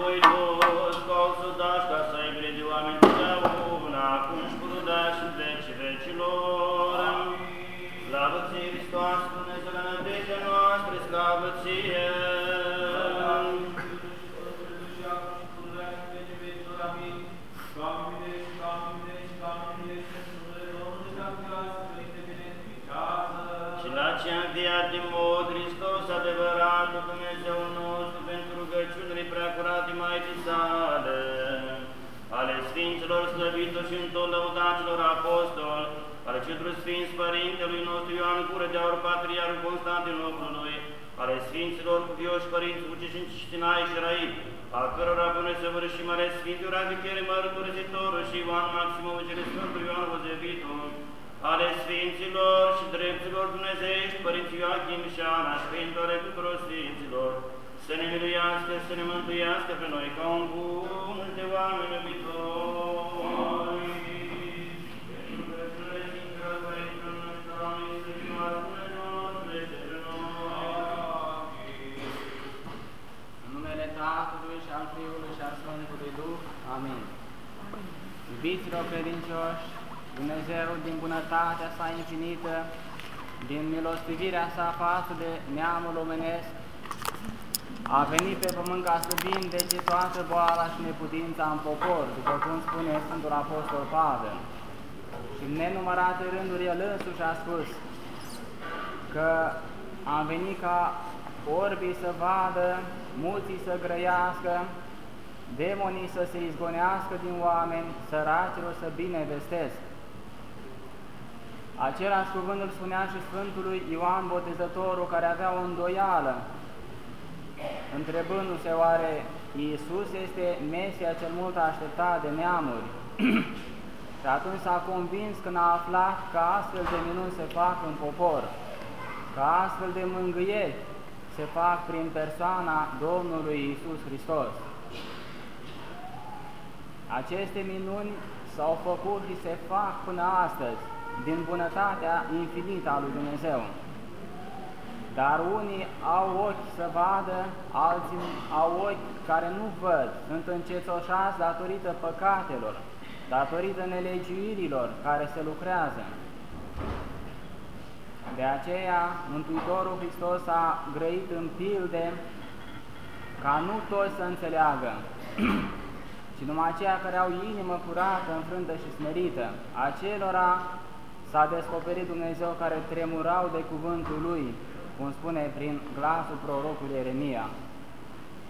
voidos, ca o să dași ca să ai de oameni totdeauna, acum și pururea și în vecii vecilor. Slavă ție, Hristos, Dumnezeu, la nădejdea noastră, slavă ție! Și la ce a înviat din mod Hristos, adevăratul Dumnezeu nostru, pentru rugăciunile preacurate Maicii sale, ale Sfinților slăvitori și întotdeauna apostoli, ale celor Sfinți Părintelui nostru Ioan Cură de Aur, Patriarul Constantinoplului, ale Sfinților cuvioși Părinți Ucești și Tinai și Rai, a cărora bună să vârșim ale Sfântul Radichere Mărturisitorul și Ioan Maximovic, cele Sfântul Ioan Vozevitul, ale Sfinților și dreptilor dumnezeiești, Părinții Ioachim și Ana, Sfântule tuturor Sfinților, să ne miluiască, să ne mântuiască pe noi ca un bun de oameni iubitori. Pentru că Dumnezeu Sfinților Părinților noștri, oameni, să fim Dumnezeu nostru, este pe noi. În numele Tatălui și al Fiului și al Sfântului Duh. Amin. Iubiților credincioși, Dumnezeu din bunătatea sa infinită, din milostivirea sa față de neamul omenesc, a venit pe pământ ca să vindece toată boala și neputința în popor, după cum spune Sfântul Apostol Pavel. Și în nenumărate rânduri el însuși a spus că am venit ca orbii să vadă, mulții să grăiască, demonii să se izgonească din oameni, săracilor să binevestesc. Același cuvânt îl spunea și Sfântului Ioan Botezătorul, care avea o îndoială, întrebându-se oare Iisus este Mesia cel mult așteptat de neamuri. și atunci s-a convins când a aflat că astfel de minuni se fac în popor, că astfel de mângâieri se fac prin persoana Domnului Iisus Hristos. Aceste minuni s-au făcut și se fac până astăzi din bunătatea infinită a lui Dumnezeu. Dar unii au ochi să vadă, alții au ochi care nu văd, sunt încetoșați datorită păcatelor, datorită nelegiuirilor care se lucrează. De aceea, Mântuitorul Hristos a grăit în pilde ca nu toți să înțeleagă, ci numai aceia care au inimă curată, înfrântă și smerită. Acelora s-a descoperit Dumnezeu care tremurau de cuvântul Lui, cum spune prin glasul prorocului Ieremia,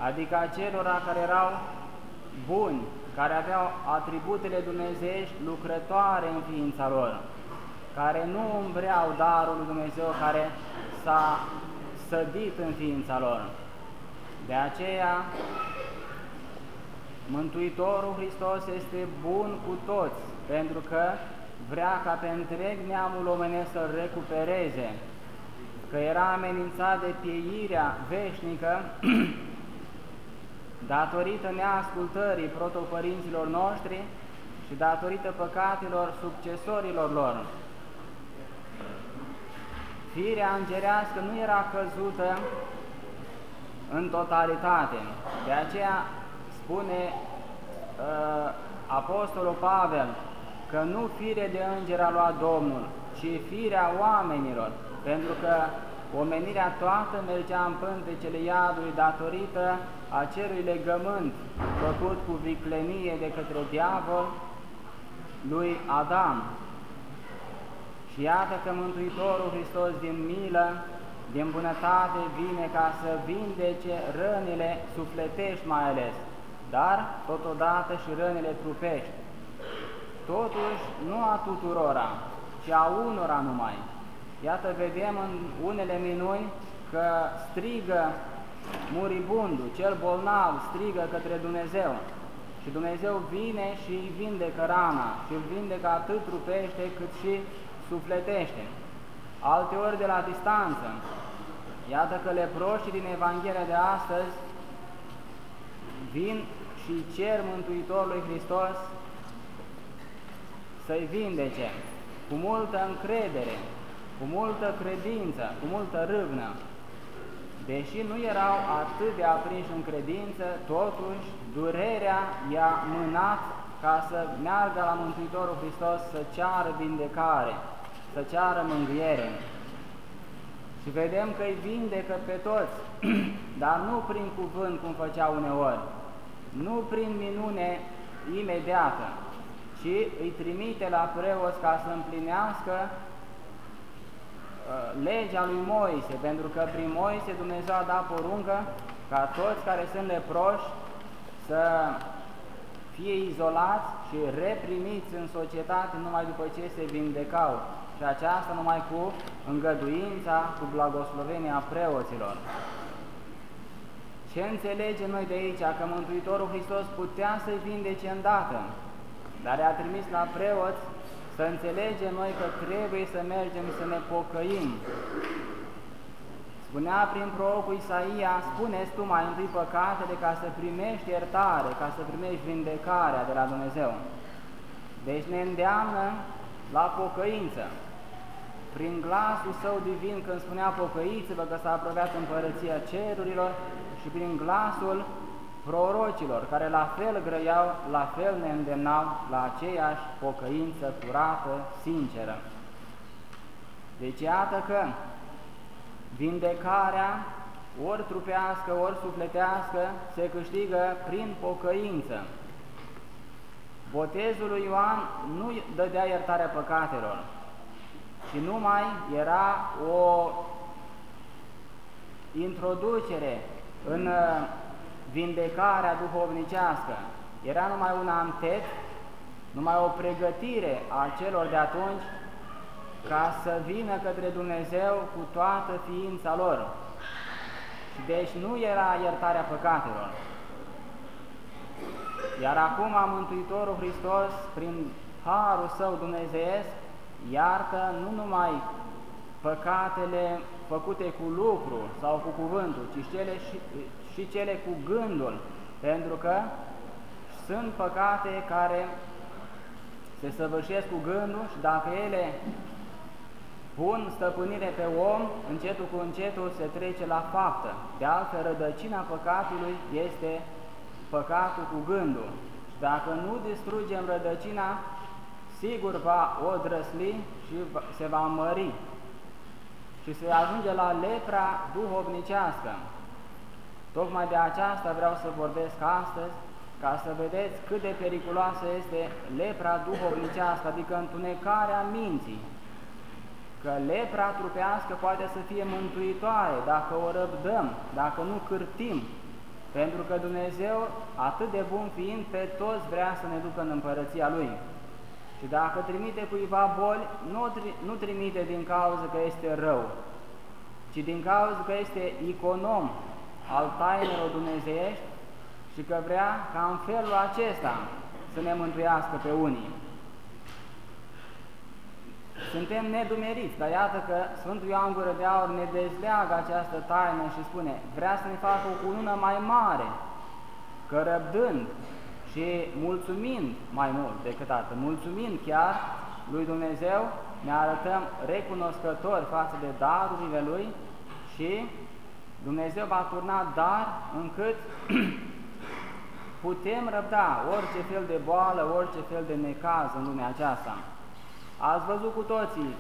adică acelora care erau buni, care aveau atributele dumnezeiești lucrătoare în ființa lor, care nu umbreau darul lui Dumnezeu care s-a sădit în ființa lor. De aceea, Mântuitorul Hristos este bun cu toți, pentru că vrea ca pe întreg neamul omenesc să-l recupereze, că era amenințat de pieirea veșnică datorită neascultării protopărinților noștri și datorită păcatelor succesorilor lor. Firea îngerească nu era căzută în totalitate. De aceea spune uh, Apostolul Pavel că nu fire de înger a luat Domnul, ci firea oamenilor, pentru că omenirea toată mergea în pântecele iadului datorită acelui legământ făcut cu viclenie de către diavol lui Adam. Și iată că Mântuitorul Hristos din milă, din bunătate vine ca să vindece rănile sufletești mai ales, dar totodată și rănile trupești. Totuși, nu a tuturora, ci a unora numai. Iată, vedem în unele minuni că strigă muribundul, cel bolnav, strigă către Dumnezeu. Și Dumnezeu vine și îi vindecă rana și îl vindecă atât trupește cât și sufletește. Alte ori de la distanță. Iată că leproșii din Evanghelia de astăzi vin și cer Mântuitorului Hristos să-i vindece cu multă încredere, cu multă credință, cu multă râvnă. deși nu erau atât de aprinși în credință, totuși durerea i-a mânat ca să meargă la Mântuitorul Hristos să ceară vindecare, să ceară mângâiere. Și vedem că îi vindecă pe toți, dar nu prin cuvânt cum făcea uneori, nu prin minune imediată, ci îi trimite la preoți ca să împlinească uh, legea lui Moise, pentru că prin Moise Dumnezeu a dat poruncă ca toți care sunt leproși să fie izolați și reprimiți în societate numai după ce se vindecau și aceasta numai cu îngăduința, cu blagoslovenia preoților. Ce înțelegem noi de aici? Că Mântuitorul Hristos putea să-i vindece îndată, dar i-a trimis la preoți să înțelegem noi că trebuie să mergem să ne pocăim. Spunea prin prorocul Isaia, spuneți tu mai întâi păcatele ca să primești iertare, ca să primești vindecarea de la Dumnezeu. Deci ne îndeamnă la pocăință. Prin glasul său divin, când spunea pocăiți-vă că s-a apropiat împărăția cerurilor și prin glasul prorocilor, care la fel grăiau, la fel ne îndemnau la aceeași pocăință curată, sinceră. Deci iată că vindecarea, ori trupească, ori sufletească, se câștigă prin pocăință. Botezul lui Ioan nu dădea iertarea păcatelor, ci numai era o introducere în uh, vindecarea duhovnicească. Era numai un antet, numai o pregătire a celor de atunci ca să vină către Dumnezeu cu toată ființa lor. Și deci nu era iertarea păcatelor. Iar acum Mântuitorul Hristos, prin Harul Său dumnezeiesc, iartă nu numai păcatele făcute cu lucru sau cu cuvântul, ci cele și, și cele cu gândul, pentru că sunt păcate care se săvârșesc cu gândul și dacă ele pun stăpânire pe om, încetul cu încetul se trece la faptă. De altfel, rădăcina păcatului este păcatul cu gândul. Și dacă nu distrugem rădăcina, sigur va o drăsli și se va mări și se ajunge la lepra duhovnicească. Tocmai de aceasta vreau să vorbesc astăzi, ca să vedeți cât de periculoasă este lepra duhovnicească, adică întunecarea minții. Că lepra trupească poate să fie mântuitoare dacă o răbdăm, dacă nu cârtim, pentru că Dumnezeu, atât de bun fiind, pe toți vrea să ne ducă în împărăția Lui. Și dacă trimite cuiva boli, nu, nu trimite din cauza că este rău, ci din cauza că este econom al tainelor dumnezeiești și că vrea ca în felul acesta să ne mântuiască pe unii. Suntem nedumeriți, dar iată că Sfântul Ioan Gură de Aur ne dezleagă această taină și spune, vrea să ne facă o cunună mai mare, că răbdând și mulțumind mai mult decât atât, mulțumind chiar lui Dumnezeu, ne arătăm recunoscători față de darurile Lui și Dumnezeu va turna dar încât putem răbda orice fel de boală, orice fel de necaz în lumea aceasta. Ați văzut cu toții,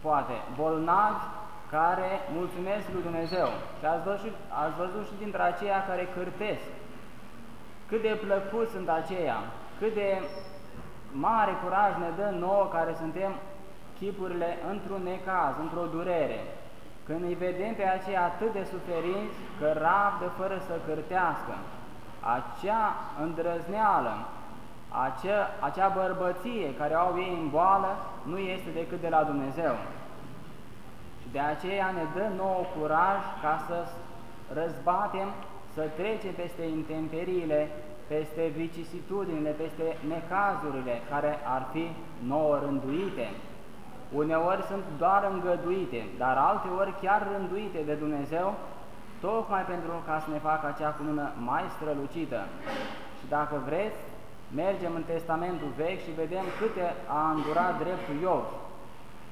poate, bolnavi care mulțumesc lui Dumnezeu și ați văzut, ați văzut și dintre aceia care cârtesc. Cât de plăcut sunt aceia, cât de mare curaj ne dă nouă care suntem chipurile într-un necaz, într-o durere, când îi vedem pe aceia atât de suferinți că rabdă fără să cârtească, acea îndrăzneală, acea, acea bărbăție care au ei în boală nu este decât de la Dumnezeu. Și de aceea ne dă nouă curaj ca să răzbatem, să trecem peste intemperiile, peste vicisitudinile, peste necazurile care ar fi nouă rânduite. Uneori sunt doar îngăduite, dar alteori chiar rânduite de Dumnezeu, tocmai pentru ca să ne facă acea cunună mai strălucită. Și dacă vreți, mergem în Testamentul Vechi și vedem câte a îndurat dreptul Iov.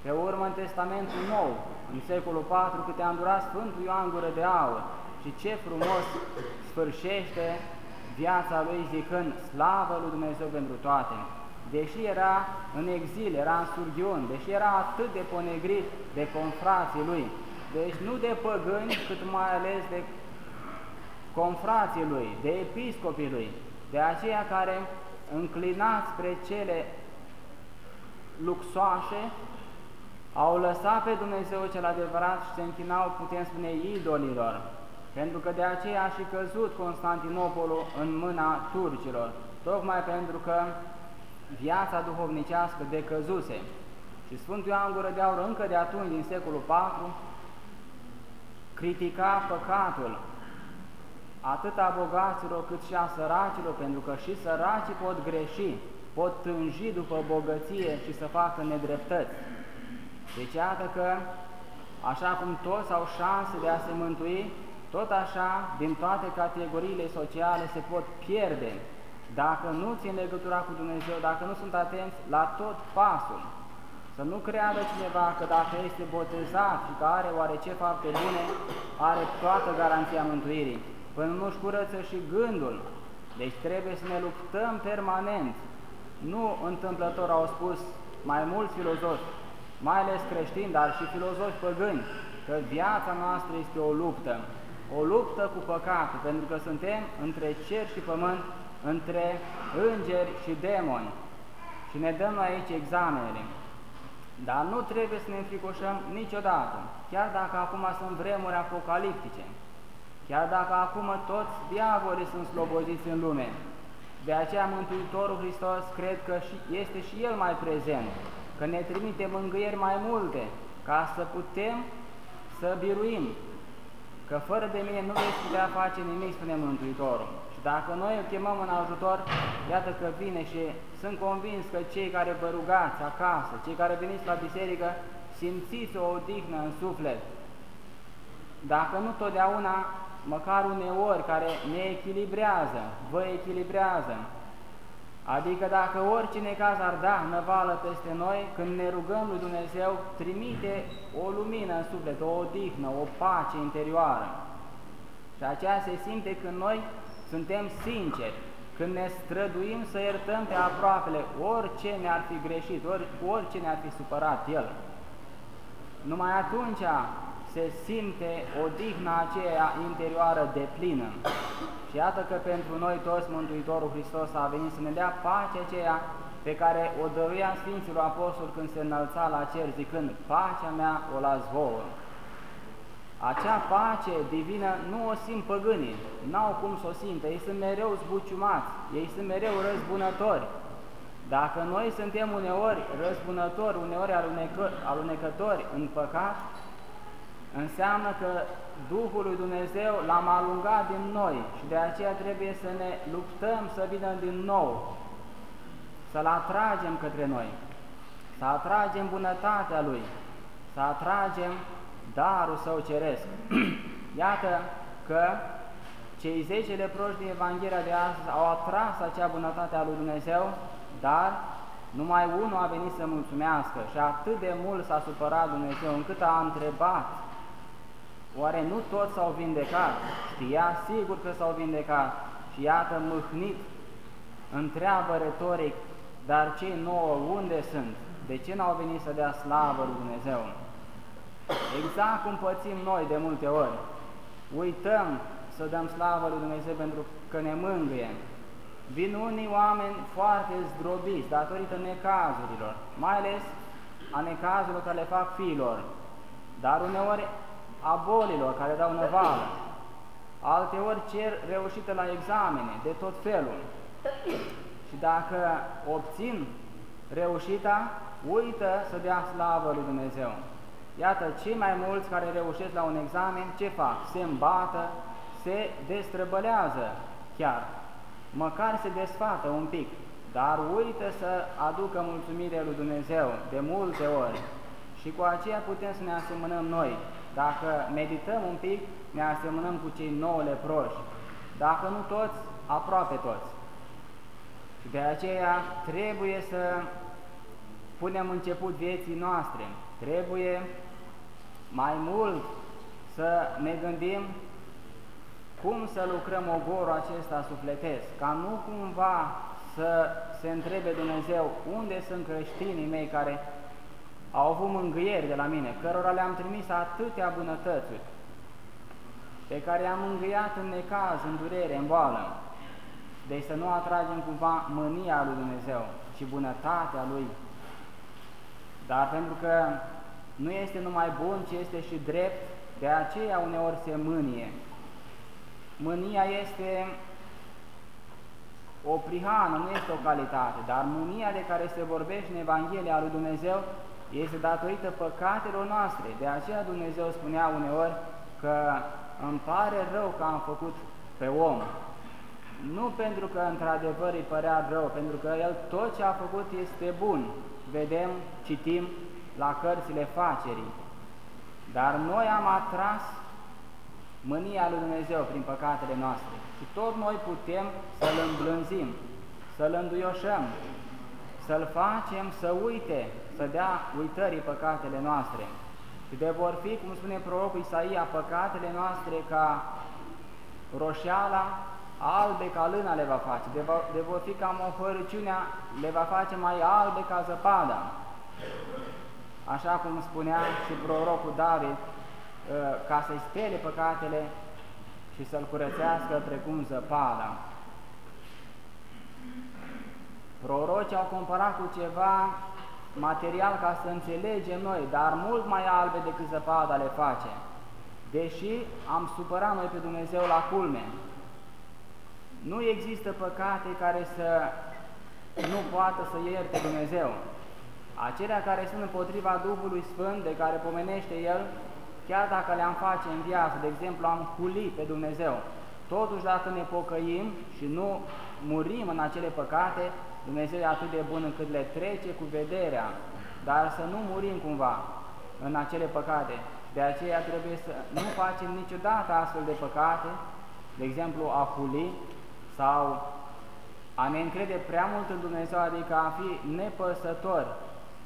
Pe urmă în Testamentul Nou, în secolul IV câte a îndurat Sfântul Ioan Gură de Aur și ce frumos sfârșește viața lui zicând slavă lui Dumnezeu pentru toate. Deși era în exil, era în surghiun, deși era atât de ponegrit de confrații lui, deci nu de păgâni, cât mai ales de confrații lui, de episcopii lui, de aceia care înclinați spre cele luxoase, au lăsat pe Dumnezeu cel adevărat și se închinau, putem spune, idolilor, pentru că de aceea a și căzut Constantinopolul în mâna turcilor, tocmai pentru că viața duhovnicească decăzuse. Și Sfântul Ioan Gură de Aur încă de atunci, din secolul IV, critica păcatul atât a bogaților cât și a săracilor, pentru că și săracii pot greși, pot tânji după bogăție și să facă nedreptăți. Deci iată că, așa cum toți au șanse de a se mântui, tot așa, din toate categoriile sociale se pot pierde dacă nu țin legătura cu Dumnezeu, dacă nu sunt atenți la tot pasul. Să nu creadă cineva că dacă este botezat și că are oarece fapte bune, are toată garanția mântuirii, până nu-și curăță și gândul. Deci trebuie să ne luptăm permanent. Nu întâmplător au spus mai mulți filozofi, mai ales creștini, dar și filozofi păgâni, că viața noastră este o luptă, o luptă cu păcatul, pentru că suntem între cer și pământ, între îngeri și demoni. Și ne dăm aici examenele. Dar nu trebuie să ne înfricoșăm niciodată, chiar dacă acum sunt vremuri apocaliptice, chiar dacă acum toți diavolii sunt sloboziți în lume. De aceea Mântuitorul Hristos cred că este și El mai prezent, că ne trimite mângâieri mai multe, ca să putem să biruim, că fără de mine nu veți putea face nimic, spune Mântuitorul. Și dacă noi îl chemăm în ajutor, iată că vine și sunt convins că cei care vă rugați acasă, cei care veniți la biserică, simțiți o odihnă în suflet. Dacă nu totdeauna, măcar uneori care ne echilibrează, vă echilibrează, Adică dacă oricine caz ar da năvală peste noi, când ne rugăm lui Dumnezeu, trimite o lumină în suflet, o odihnă, o pace interioară. Și aceea se simte când noi suntem sinceri, când ne străduim să iertăm pe aproapele orice ne-ar fi greșit, ori, orice ne-ar fi supărat el. Numai atunci se simte odihna aceea interioară de plină. Și iată că pentru noi toți Mântuitorul Hristos a venit să ne dea pacea aceea pe care o dăruia Sfinților Apostol când se înălța la cer zicând, pacea mea o las vouă. Acea pace divină nu o simt păgânii, n-au cum să o simtă, ei sunt mereu zbuciumați, ei sunt mereu răzbunători. Dacă noi suntem uneori răzbunători, uneori alunecători în păcat, înseamnă că Duhul lui Dumnezeu l-am alungat din noi și de aceea trebuie să ne luptăm să vină din nou, să-L atragem către noi, să atragem bunătatea Lui, să atragem darul Său ceresc. Iată că cei zece leproși din Evanghelia de astăzi au atras acea bunătate a lui Dumnezeu, dar numai unul a venit să mulțumească și atât de mult s-a supărat Dumnezeu încât a întrebat Oare nu toți s-au vindecat? Știa sigur că s-au vindecat și iată mâhnit, întreabă retoric, dar cei nouă unde sunt? De ce n-au venit să dea slavă lui Dumnezeu? Exact cum pățim noi de multe ori. Uităm să dăm slavă lui Dumnezeu pentru că ne mângâie. Vin unii oameni foarte zdrobiți datorită necazurilor, mai ales a necazurilor care le fac fiilor, dar uneori a bolilor care dau năvală, alteori cer reușită la examene de tot felul. Și dacă obțin reușita, uită să dea slavă lui Dumnezeu. Iată, cei mai mulți care reușesc la un examen, ce fac? Se îmbată, se destrăbălează chiar, măcar se desfată un pic, dar uită să aducă mulțumire lui Dumnezeu de multe ori. Și cu aceea putem să ne asemănăm noi, dacă medităm un pic, ne asemănăm cu cei nouă leproși. Dacă nu toți, aproape toți. Și de aceea trebuie să punem început vieții noastre. Trebuie mai mult să ne gândim cum să lucrăm ogorul acesta sufletesc, ca nu cumva să se întrebe Dumnezeu unde sunt creștinii mei care au avut mângâieri de la mine, cărora le-am trimis atâtea bunătăți, pe care i-am mângâiat în necaz, în durere, în boală. Deci să nu atragem cumva mânia lui Dumnezeu și bunătatea Lui. Dar pentru că nu este numai bun, ci este și drept, de aceea uneori se mânie. Mânia este o prihană, nu este o calitate, dar mânia de care se vorbește în Evanghelia lui Dumnezeu este datorită păcatelor noastre. De aceea Dumnezeu spunea uneori că îmi pare rău că am făcut pe om. Nu pentru că într-adevăr îi părea rău, pentru că el tot ce a făcut este bun. Vedem, citim la cărțile facerii. Dar noi am atras mânia lui Dumnezeu prin păcatele noastre și tot noi putem să-L îmblânzim, să-L înduioșăm, să-L facem să uite, să dea uitării păcatele noastre. Și de vor fi, cum spune prorocul Isaia, păcatele noastre ca roșeala, albe ca lâna le va face, de, va, de vor fi ca mohărăciunea, le va face mai albe ca zăpada. Așa cum spunea și prorocul David, Uh, ca să-i spele păcatele și să-l curățească precum zăpada. Prorocii au comparat cu ceva material ca să înțelegem noi, dar mult mai albe decât zăpada le face. Deși am supărat noi pe Dumnezeu la culme, nu există păcate care să nu poată să ierte Dumnezeu. Acelea care sunt împotriva Duhului Sfânt, de care pomenește El, chiar dacă le-am face în viață, de exemplu am hulit pe Dumnezeu, totuși dacă ne pocăim și nu murim în acele păcate, Dumnezeu e atât de bun încât le trece cu vederea, dar să nu murim cumva în acele păcate. De aceea trebuie să nu facem niciodată astfel de păcate, de exemplu a huli sau a ne încrede prea mult în Dumnezeu, adică a fi nepăsător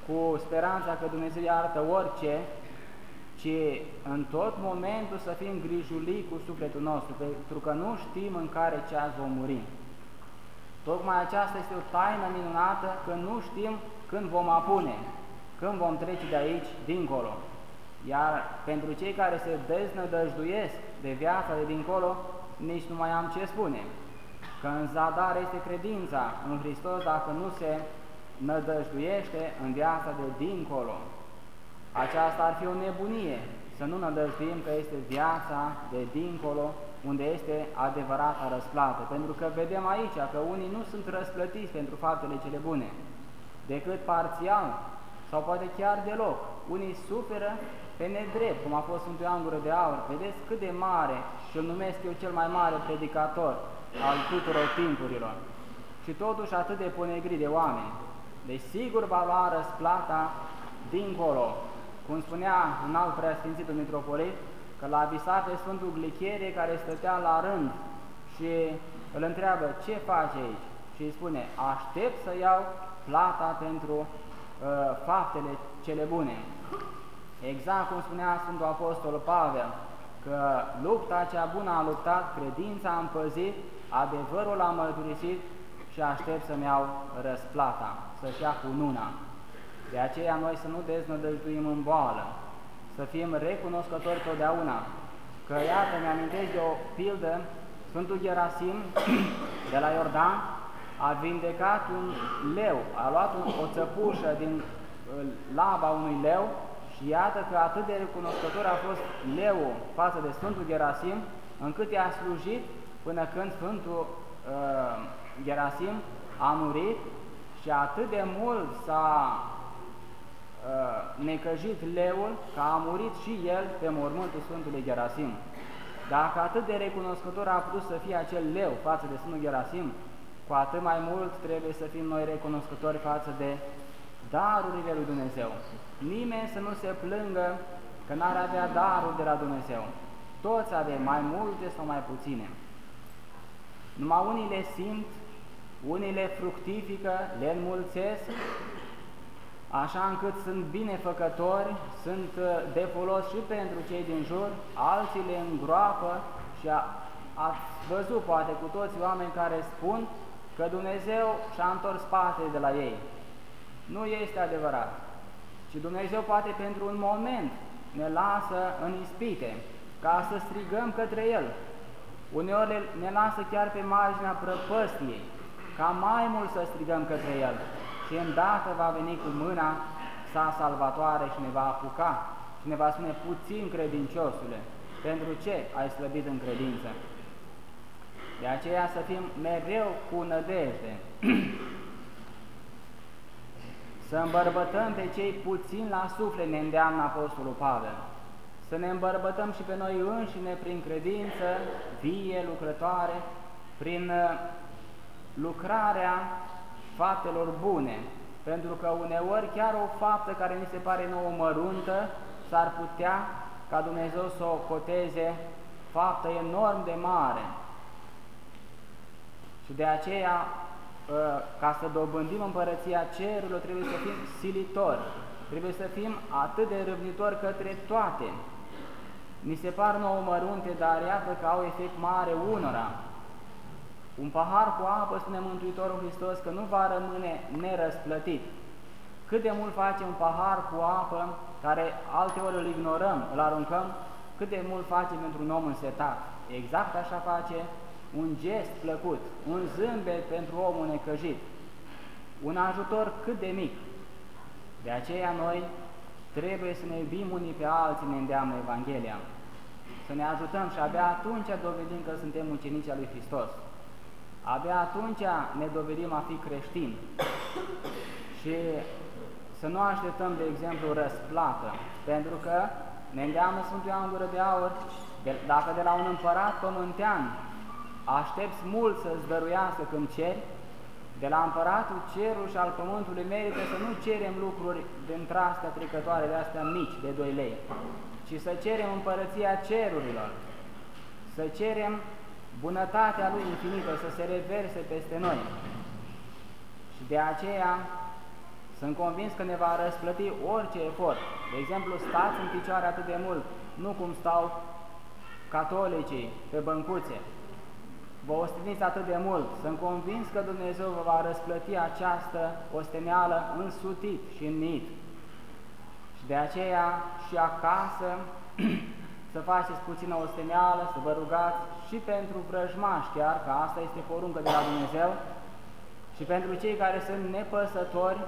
cu speranța că Dumnezeu iartă orice, ci în tot momentul să fim grijuliți cu sufletul nostru, pentru că nu știm în care ceas vom muri. Tocmai aceasta este o taină minunată că nu știm când vom apune, când vom trece de aici dincolo. Iar pentru cei care se deznădăjduiesc de viața de dincolo, nici nu mai am ce spune. Că în zadar este credința în Hristos dacă nu se nădăjduiește în viața de dincolo. Aceasta ar fi o nebunie, să nu nădăjduim că este viața de dincolo, unde este adevărata răsplată. Pentru că vedem aici că unii nu sunt răsplătiți pentru faptele cele bune, decât parțial sau poate chiar deloc. Unii suferă pe nedrept, cum a fost Sfântul Ioan Gură de Aur. Vedeți cât de mare, și îl numesc eu cel mai mare predicator al tuturor timpurilor. Și totuși atât de ponegri de oameni. Deci sigur va lua răsplata dincolo, cum spunea un alt preasfințitul mitropolit, că l-a visat pe Sfântul Glichere care stătea la rând și îl întreabă ce face aici și îi spune aștept să iau plata pentru uh, faptele cele bune. Exact cum spunea Sfântul Apostol Pavel, că lupta cea bună a luptat, credința a împăzit, adevărul a mărturisit și aștept să-mi iau răsplata, să-și ia cununa. De aceea noi să nu deznădăjduim în boală, să fim recunoscători totdeauna. Că iată, mi-amintesc de o pildă, Sfântul Gerasim de la Iordan a vindecat un leu, a luat un, o țăpușă din laba unui leu și iată că atât de recunoscător a fost leul față de Sfântul Gerasim, încât i-a slujit până când Sfântul uh, Gerasim a murit și atât de mult s-a Uh, necăjit leul, că a murit și el pe mormântul Sfântului Gerasim. Dacă atât de recunoscător a putut să fie acel leu față de Sfântul Gerasim, cu atât mai mult trebuie să fim noi recunoscători față de darurile lui Dumnezeu. Nimeni să nu se plângă că n-ar avea daruri de la Dumnezeu. Toți avem mai multe sau mai puține. Numai unii le simt, unii le fructifică, le înmulțesc așa încât sunt binefăcători, sunt uh, de folos și pentru cei din jur, alții le îngroapă și a, ați văzut poate cu toți oameni care spun că Dumnezeu și-a întors spatele de la ei. Nu este adevărat. Și Dumnezeu poate pentru un moment ne lasă în ispite, ca să strigăm către El. Uneori ne lasă chiar pe marginea prăpăstiei, ca mai mult să strigăm către El. Și îndată va veni cu mâna sa salvatoare și ne va apuca și ne va spune puțin credinciosule, pentru ce ai slăbit în credință? De aceea să fim mereu cu nădejde, să îmbărbătăm pe cei puțin la suflet, ne îndeamnă Apostolul Pavel, să ne îmbărbătăm și pe noi înșine prin credință vie, lucrătoare, prin uh, lucrarea faptelor bune, pentru că uneori chiar o faptă care ni se pare nouă măruntă, s-ar putea ca Dumnezeu să o coteze faptă enorm de mare. Și de aceea, ă, ca să dobândim împărăția cerurilor, trebuie să fim silitori, trebuie să fim atât de râvnitori către toate. Ni se par nouă mărunte, dar iată că au efect mare unora. Un pahar cu apă, spune Mântuitorul Hristos, că nu va rămâne nerăsplătit. Cât de mult face un pahar cu apă, care alte ori îl ignorăm, îl aruncăm, cât de mult face pentru un om însetat. Exact așa face un gest plăcut, un zâmbet pentru omul necăjit, un ajutor cât de mic. De aceea noi trebuie să ne iubim unii pe alții, ne îndeamnă Evanghelia, să ne ajutăm și abia atunci dovedim că suntem ucenici al lui Hristos. Abia atunci ne dovedim a fi creștini. Și să nu așteptăm, de exemplu, răsplată, pentru că ne îndeamnă Sfântul Ioan Gură de Aur, de, dacă de la un împărat pământean aștepți mult să-ți dăruiască când ceri, de la împăratul cerul și al pământului merită să nu cerem lucruri dintre astea trecătoare, de astea mici, de 2 lei, ci să cerem împărăția cerurilor, să cerem bunătatea Lui infinită să se reverse peste noi. Și de aceea sunt convins că ne va răsplăti orice efort. De exemplu, stați în picioare atât de mult, nu cum stau catolicii pe băncuțe. Vă osteniți atât de mult. Sunt convins că Dumnezeu vă va răsplăti această osteneală însutit și înnit. Și de aceea și acasă să faceți puțină osteneală, să vă rugați și pentru vrăjmași chiar, că asta este poruncă de la Dumnezeu, și pentru cei care sunt nepăsători,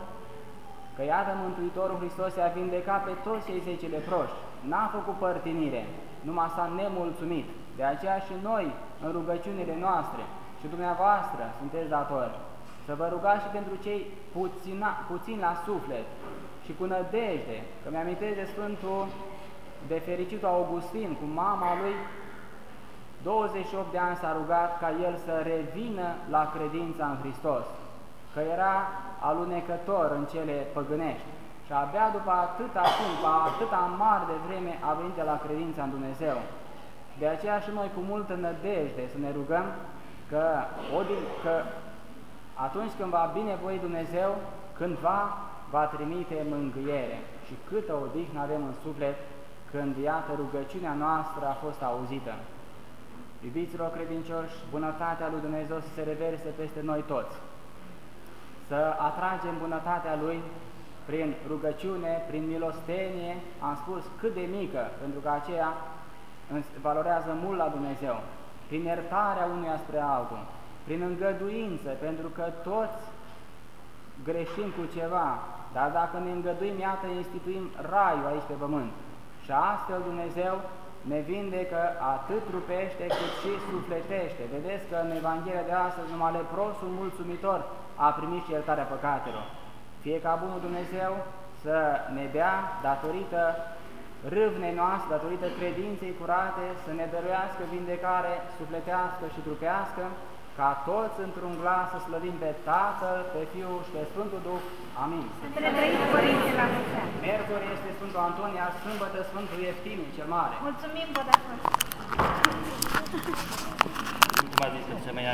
că iată Mântuitorul Hristos i-a vindecat pe toți cei zece leproși, n-a făcut părtinire, numai s-a nemulțumit. De aceea și noi, în rugăciunile noastre, și dumneavoastră sunteți datori, să vă rugați și pentru cei puțina, puțin la suflet și cu nădejde, că mi-amintesc de Sfântul de fericitul Augustin, cu mama lui, 28 de ani s-a rugat ca el să revină la credința în Hristos, că era alunecător în cele păgânești și abia după atâta timp, atâta mare de vreme a venit de la credința în Dumnezeu. De aceea și noi cu multă nădejde să ne rugăm că, odin, că atunci când va binevoi Dumnezeu, cândva va trimite mângâiere și câtă odihnă avem în suflet când, iată, rugăciunea noastră a fost auzită. Iubiților credincioși, bunătatea lui Dumnezeu să se reverse peste noi toți, să atragem bunătatea Lui prin rugăciune, prin milostenie, am spus cât de mică, pentru că aceea valorează mult la Dumnezeu, prin iertarea unuia spre altul, prin îngăduință, pentru că toți greșim cu ceva, dar dacă ne îngăduim, iată, instituim raiul aici pe pământ. Și astfel Dumnezeu ne vindecă atât trupește cât și sufletește. Vedeți că în Evanghelia de astăzi numai leprosul mulțumitor a primit și iertarea păcatelor. Fie ca Bunul Dumnezeu să ne dea datorită râvnei noastre, datorită credinței curate, să ne dăruiască vindecare sufletească și trupească, ca toți într-un glas să slăvim pe Tatăl, pe Fiul și pe Sfântul Duh. Amin. Mercuri este Sfântul Antonia, sâmbătă Sfântul Eftimiu cel Mare. Mulțumim, vă dați Cum a zis să mai